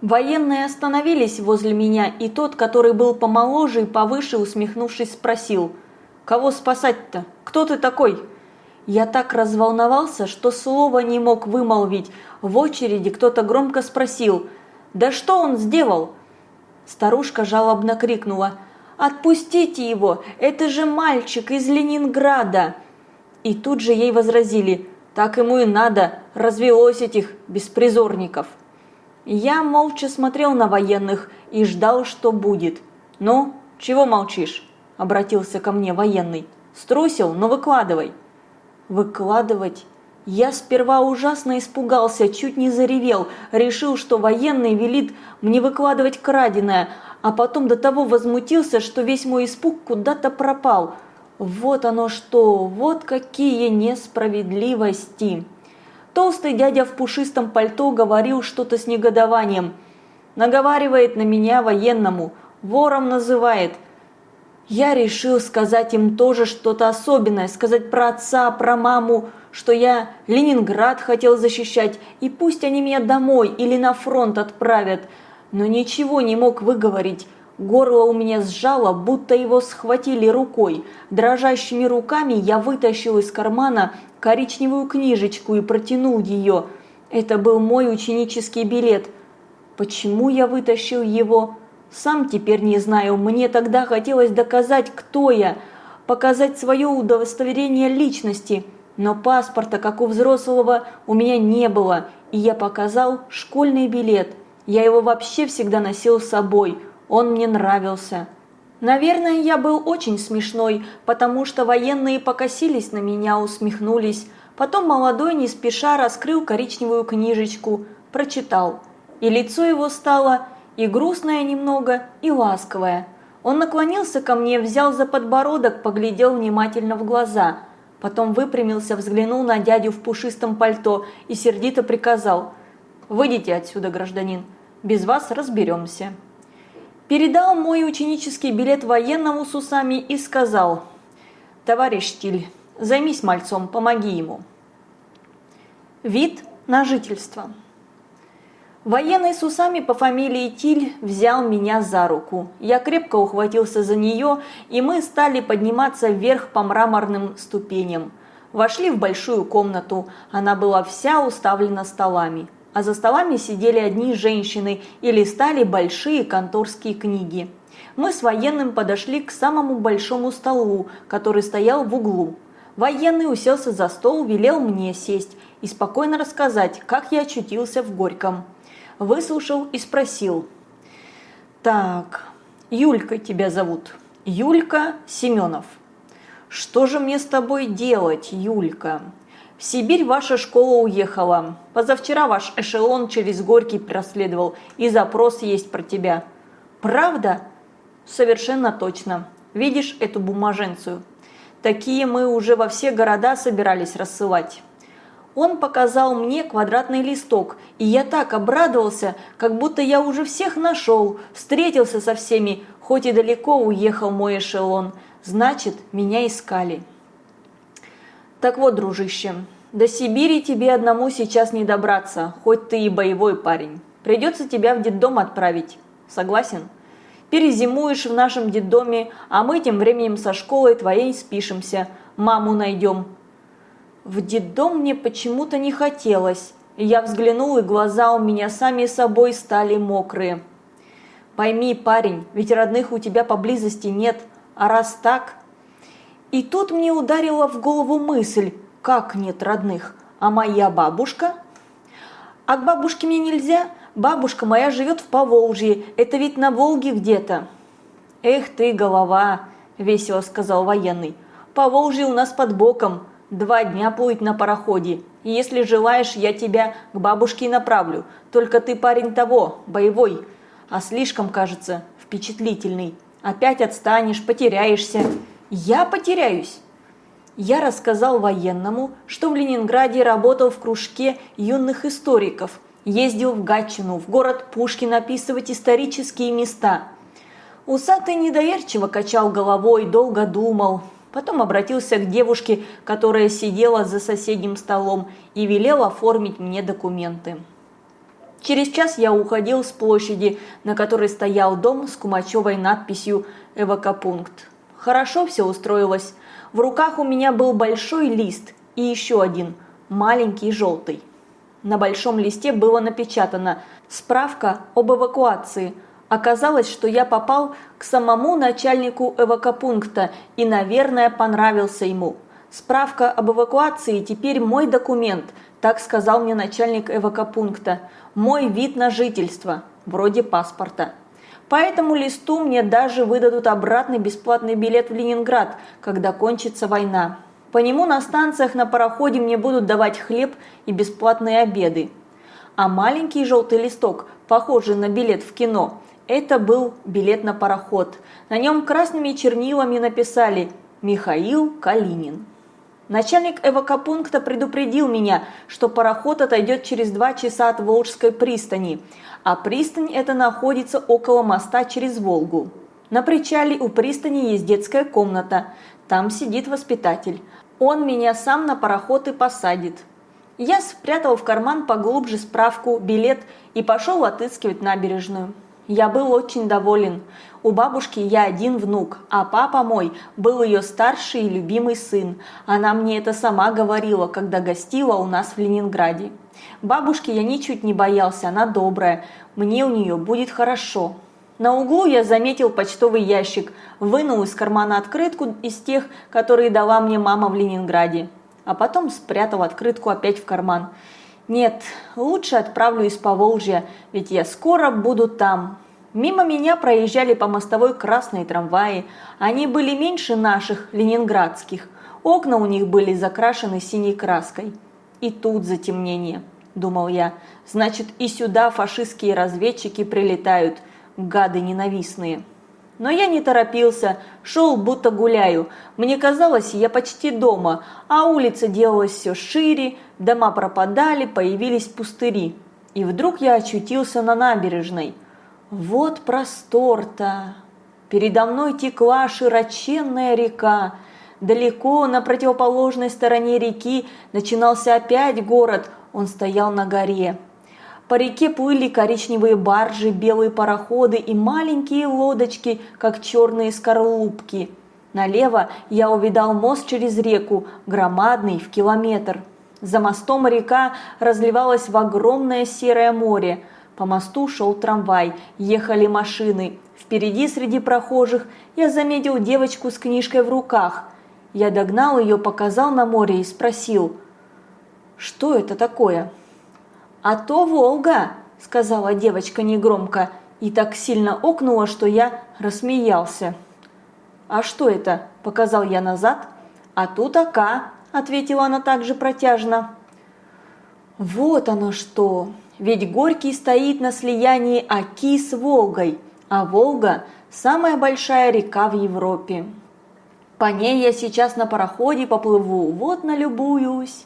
Военные остановились возле меня, и тот, который был помоложе и повыше, усмехнувшись, спросил, «Кого спасать-то? Кто ты такой?» Я так разволновался, что слова не мог вымолвить. В очереди кто-то громко спросил «Да что он сделал?» Старушка жалобно крикнула «Отпустите его! Это же мальчик из Ленинграда!» И тут же ей возразили «Так ему и надо, развелось этих беспризорников!» Я молча смотрел на военных и ждал, что будет. «Ну, чего молчишь?» – обратился ко мне военный. «Струсил? Ну выкладывай!» Выкладывать? Я сперва ужасно испугался, чуть не заревел, решил, что военный велит мне выкладывать краденое, а потом до того возмутился, что весь мой испуг куда-то пропал. Вот оно что, вот какие несправедливости. Толстый дядя в пушистом пальто говорил что-то с негодованием. Наговаривает на меня военному, вором называет – я решил сказать им тоже что-то особенное, сказать про отца, про маму, что я Ленинград хотел защищать, и пусть они меня домой или на фронт отправят. Но ничего не мог выговорить. Горло у меня сжало, будто его схватили рукой. Дрожащими руками я вытащил из кармана коричневую книжечку и протянул ее. Это был мой ученический билет. Почему я вытащил его? Сам теперь не знаю, мне тогда хотелось доказать, кто я, показать свое удостоверение личности, но паспорта, как у взрослого, у меня не было, и я показал школьный билет. Я его вообще всегда носил с собой, он мне нравился. Наверное, я был очень смешной, потому что военные покосились на меня, усмехнулись. Потом молодой не спеша раскрыл коричневую книжечку, прочитал. И лицо его стало и грустная немного, и ласковая. Он наклонился ко мне, взял за подбородок, поглядел внимательно в глаза. Потом выпрямился, взглянул на дядю в пушистом пальто и сердито приказал «Выйдите отсюда, гражданин, без вас разберемся». Передал мой ученический билет военному с усами и сказал «Товарищ Тиль, займись мальцом, помоги ему». Вид на жительство. Военный с усами по фамилии Тиль взял меня за руку. Я крепко ухватился за нее, и мы стали подниматься вверх по мраморным ступеням. Вошли в большую комнату, она была вся уставлена столами. А за столами сидели одни женщины и листали большие конторские книги. Мы с военным подошли к самому большому столу, который стоял в углу. Военный уселся за стол, велел мне сесть и спокойно рассказать, как я очутился в Горьком выслушал и спросил. «Так, Юлька тебя зовут. Юлька Семенов. Что же мне с тобой делать, Юлька? В Сибирь ваша школа уехала. Позавчера ваш эшелон через Горький проследовал, и запрос есть про тебя. Правда? Совершенно точно. Видишь эту бумаженцию? Такие мы уже во все города собирались рассылать. Он показал мне квадратный листок, и я так обрадовался, как будто я уже всех нашел, встретился со всеми, хоть и далеко уехал мой эшелон. Значит, меня искали. Так вот, дружище, до Сибири тебе одному сейчас не добраться, хоть ты и боевой парень. Придется тебя в детдом отправить. Согласен? Перезимуешь в нашем детдоме, а мы тем временем со школой твоей спишемся, маму найдем, в детдом мне почему-то не хотелось. Я взглянул, и глаза у меня сами собой стали мокрые. Пойми, парень, ведь родных у тебя поблизости нет, а раз так... И тут мне ударила в голову мысль, как нет родных, а моя бабушка? А к бабушке мне нельзя, бабушка моя живет в Поволжье, это ведь на Волге где-то. Эх ты, голова, весело сказал военный, Поволжье у нас под боком, Два дня плыть на пароходе. И если желаешь, я тебя к бабушке направлю. Только ты парень того, боевой. А слишком, кажется, впечатлительный. Опять отстанешь, потеряешься. Я потеряюсь. Я рассказал военному, что в Ленинграде работал в кружке юных историков. Ездил в Гатчину, в город Пушкин описывать исторические места. Усатый недоверчиво качал головой, долго думал, Потом обратился к девушке, которая сидела за соседним столом, и велел оформить мне документы. Через час я уходил с площади, на которой стоял дом с кумачевой надписью «Эвакопункт». Хорошо все устроилось. В руках у меня был большой лист и еще один, маленький желтый. На большом листе было напечатано «Справка об эвакуации», Оказалось, что я попал к самому начальнику эвакопункта и, наверное, понравился ему. Справка об эвакуации теперь мой документ, так сказал мне начальник эвакопункта. Мой вид на жительство, вроде паспорта. По этому листу мне даже выдадут обратный бесплатный билет в Ленинград, когда кончится война. По нему на станциях на пароходе мне будут давать хлеб и бесплатные обеды. А маленький желтый листок, похожий на билет в кино, это был билет на пароход. На нем красными чернилами написали «Михаил Калинин». Начальник эвакопункта предупредил меня, что пароход отойдет через два часа от Волжской пристани, а пристань эта находится около моста через Волгу. На причале у пристани есть детская комната, там сидит воспитатель. Он меня сам на пароход и посадит. Я спрятал в карман поглубже справку, билет и пошел отыскивать набережную. Я был очень доволен. У бабушки я один внук, а папа мой был ее старший и любимый сын. Она мне это сама говорила, когда гостила у нас в Ленинграде. Бабушки я ничуть не боялся, она добрая, мне у нее будет хорошо. На углу я заметил почтовый ящик, вынул из кармана открытку из тех, которые дала мне мама в Ленинграде. А потом спрятал открытку опять в карман. Нет, лучше отправлю из Поволжья, ведь я скоро буду там. Мимо меня проезжали по мостовой красные трамваи. Они были меньше наших, ленинградских. Окна у них были закрашены синей краской. И тут затемнение, думал я. Значит, и сюда фашистские разведчики прилетают, гады ненавистные. Но я не торопился, шел будто гуляю. Мне казалось, я почти дома, а улица делалась все шире, дома пропадали, появились пустыри. И вдруг я очутился на набережной. Вот простор-то! Передо мной текла широченная река. Далеко на противоположной стороне реки начинался опять город, он стоял на горе. По реке плыли коричневые баржи, белые пароходы и маленькие лодочки, как черные скорлупки. Налево я увидал мост через реку, громадный, в километр. За мостом река разливалась в огромное серое море. По мосту шел трамвай, ехали машины. Впереди среди прохожих я заметил девочку с книжкой в руках. Я догнал ее, показал на море и спросил, что это такое? «А то Волга!» – сказала девочка негромко и так сильно окнула, что я рассмеялся. «А что это?» – показал я назад. «А тут Ака», – ответила она также протяжно. «Вот оно что! Ведь Горький стоит на слиянии Аки с Волгой, А Волга – самая большая река в Европе. По ней я сейчас на пароходе поплыву, вот налюбуюсь.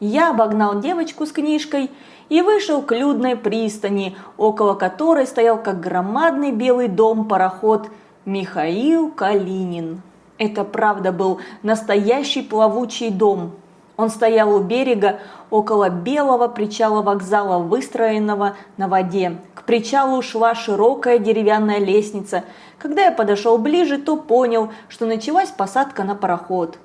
Я обогнал девочку с книжкой и вышел к людной пристани, около которой стоял как громадный белый дом-пароход Михаил Калинин. Это правда был настоящий плавучий дом. Он стоял у берега, около белого причала вокзала, выстроенного на воде. К причалу шла широкая деревянная лестница. Когда я подошел ближе, то понял, что началась посадка на пароход.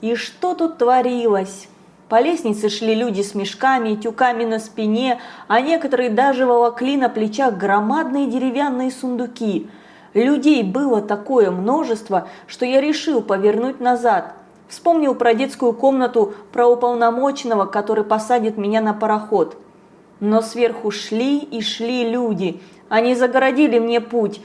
И что тут творилось? По лестнице шли люди с мешками и тюками на спине, а некоторые даже волокли на плечах громадные деревянные сундуки – Людей было такое множество, что я решил повернуть назад. Вспомнил про детскую комнату, про уполномоченного, который посадит меня на пароход. Но сверху шли и шли люди. Они загородили мне путь,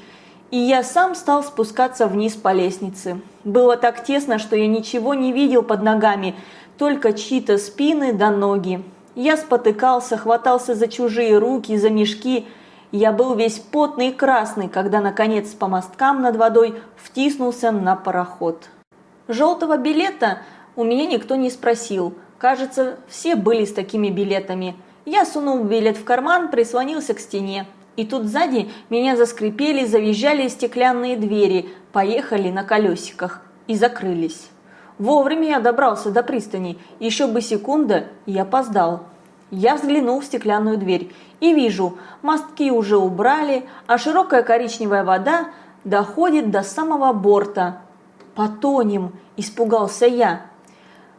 и я сам стал спускаться вниз по лестнице. Было так тесно, что я ничего не видел под ногами, только чьи-то спины да ноги. Я спотыкался, хватался за чужие руки, за мешки, я был весь потный и красный, когда наконец по мосткам над водой втиснулся на пароход. Желтого билета у меня никто не спросил. Кажется, все были с такими билетами. Я сунул билет в карман, прислонился к стене. И тут сзади меня заскрипели, завизжали стеклянные двери, поехали на колесиках и закрылись. Вовремя я добрался до пристани, еще бы секунда, и опоздал. Я взглянул в стеклянную дверь и вижу, мостки уже убрали, а широкая коричневая вода доходит до самого борта. «Потонем!» – испугался я.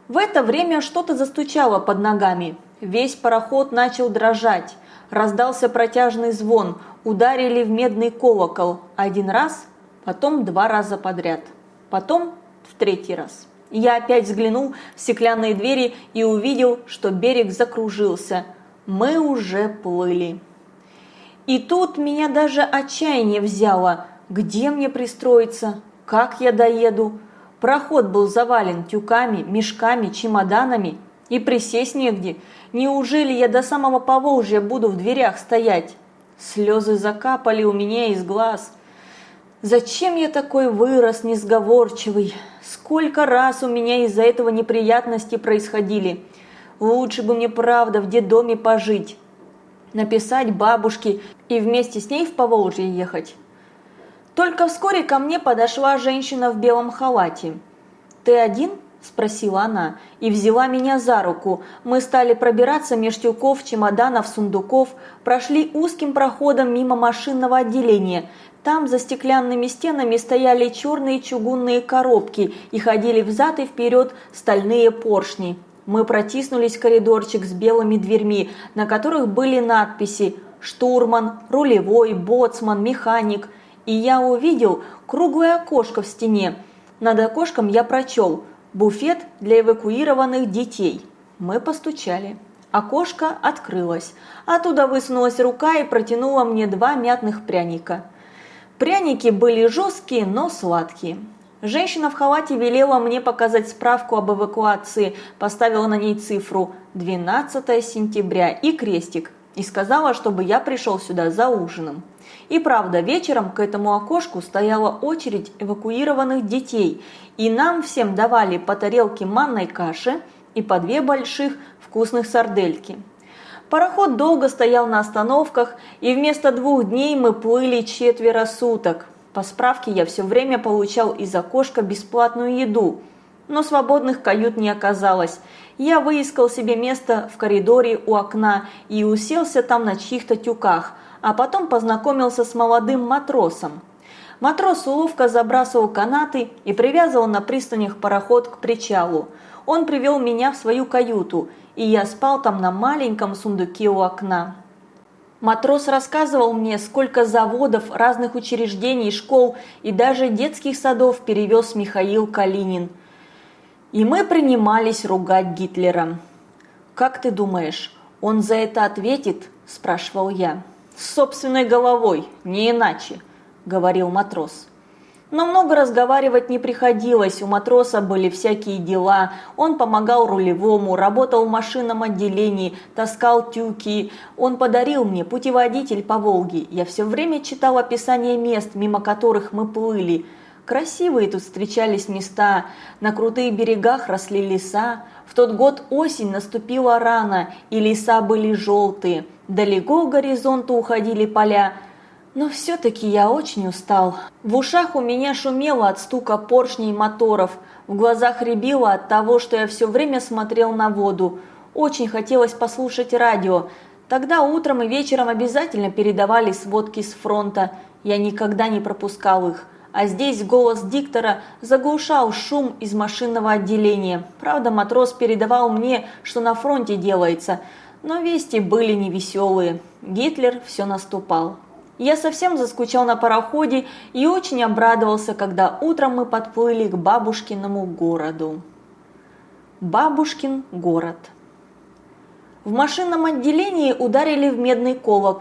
В это время что-то застучало под ногами. Весь пароход начал дрожать. Раздался протяжный звон, ударили в медный колокол один раз, потом два раза подряд, потом в третий раз. Я опять взглянул в стеклянные двери и увидел, что берег закружился. Мы уже плыли. И тут меня даже отчаяние взяло. Где мне пристроиться? Как я доеду? Проход был завален тюками, мешками, чемоданами. И присесть негде. Неужели я до самого Поволжья буду в дверях стоять? Слезы закапали у меня из глаз. Зачем я такой вырос, несговорчивый? Сколько раз у меня из-за этого неприятности происходили. Лучше бы мне правда в детдоме пожить. Написать бабушке и вместе с ней в Поволжье ехать. Только вскоре ко мне подошла женщина в белом халате. «Ты один?» – спросила она и взяла меня за руку. Мы стали пробираться меж тюков, чемоданов, сундуков, прошли узким проходом мимо машинного отделения – там за стеклянными стенами стояли черные чугунные коробки и ходили взад и вперед стальные поршни. Мы протиснулись в коридорчик с белыми дверьми, на которых были надписи «Штурман», «Рулевой», «Боцман», «Механик». И я увидел круглое окошко в стене. Над окошком я прочел «Буфет для эвакуированных детей». Мы постучали. Окошко открылось. Оттуда высунулась рука и протянула мне два мятных пряника. Пряники были жесткие, но сладкие. Женщина в халате велела мне показать справку об эвакуации, поставила на ней цифру 12 сентября и крестик, и сказала, чтобы я пришел сюда за ужином. И правда, вечером к этому окошку стояла очередь эвакуированных детей, и нам всем давали по тарелке манной каши и по две больших вкусных сардельки. Пароход долго стоял на остановках, и вместо двух дней мы плыли четверо суток. По справке я все время получал из окошка бесплатную еду, но свободных кают не оказалось. Я выискал себе место в коридоре у окна и уселся там на чьих-то тюках, а потом познакомился с молодым матросом. Матрос уловко забрасывал канаты и привязывал на пристанях пароход к причалу. Он привел меня в свою каюту, и я спал там на маленьком сундуке у окна. Матрос рассказывал мне, сколько заводов, разных учреждений, школ и даже детских садов перевез Михаил Калинин. И мы принимались ругать Гитлера. «Как ты думаешь, он за это ответит?» – спрашивал я. «С собственной головой, не иначе», – говорил матрос. Но много разговаривать не приходилось, у матроса были всякие дела. Он помогал рулевому, работал в машинном отделении, таскал тюки. Он подарил мне путеводитель по Волге. Я все время читал описание мест, мимо которых мы плыли. Красивые тут встречались места, на крутых берегах росли леса. В тот год осень наступила рано, и леса были желтые. Далеко к горизонту уходили поля, но все-таки я очень устал. В ушах у меня шумело от стука поршней моторов, в глазах рябило от того, что я все время смотрел на воду. Очень хотелось послушать радио. Тогда утром и вечером обязательно передавали сводки с фронта. Я никогда не пропускал их. А здесь голос диктора заглушал шум из машинного отделения. Правда, матрос передавал мне, что на фронте делается. Но вести были невеселые. Гитлер все наступал. Я совсем заскучал на пароходе и очень обрадовался, когда утром мы подплыли к бабушкиному городу. Бабушкин город. В машинном отделении ударили в медный колокол.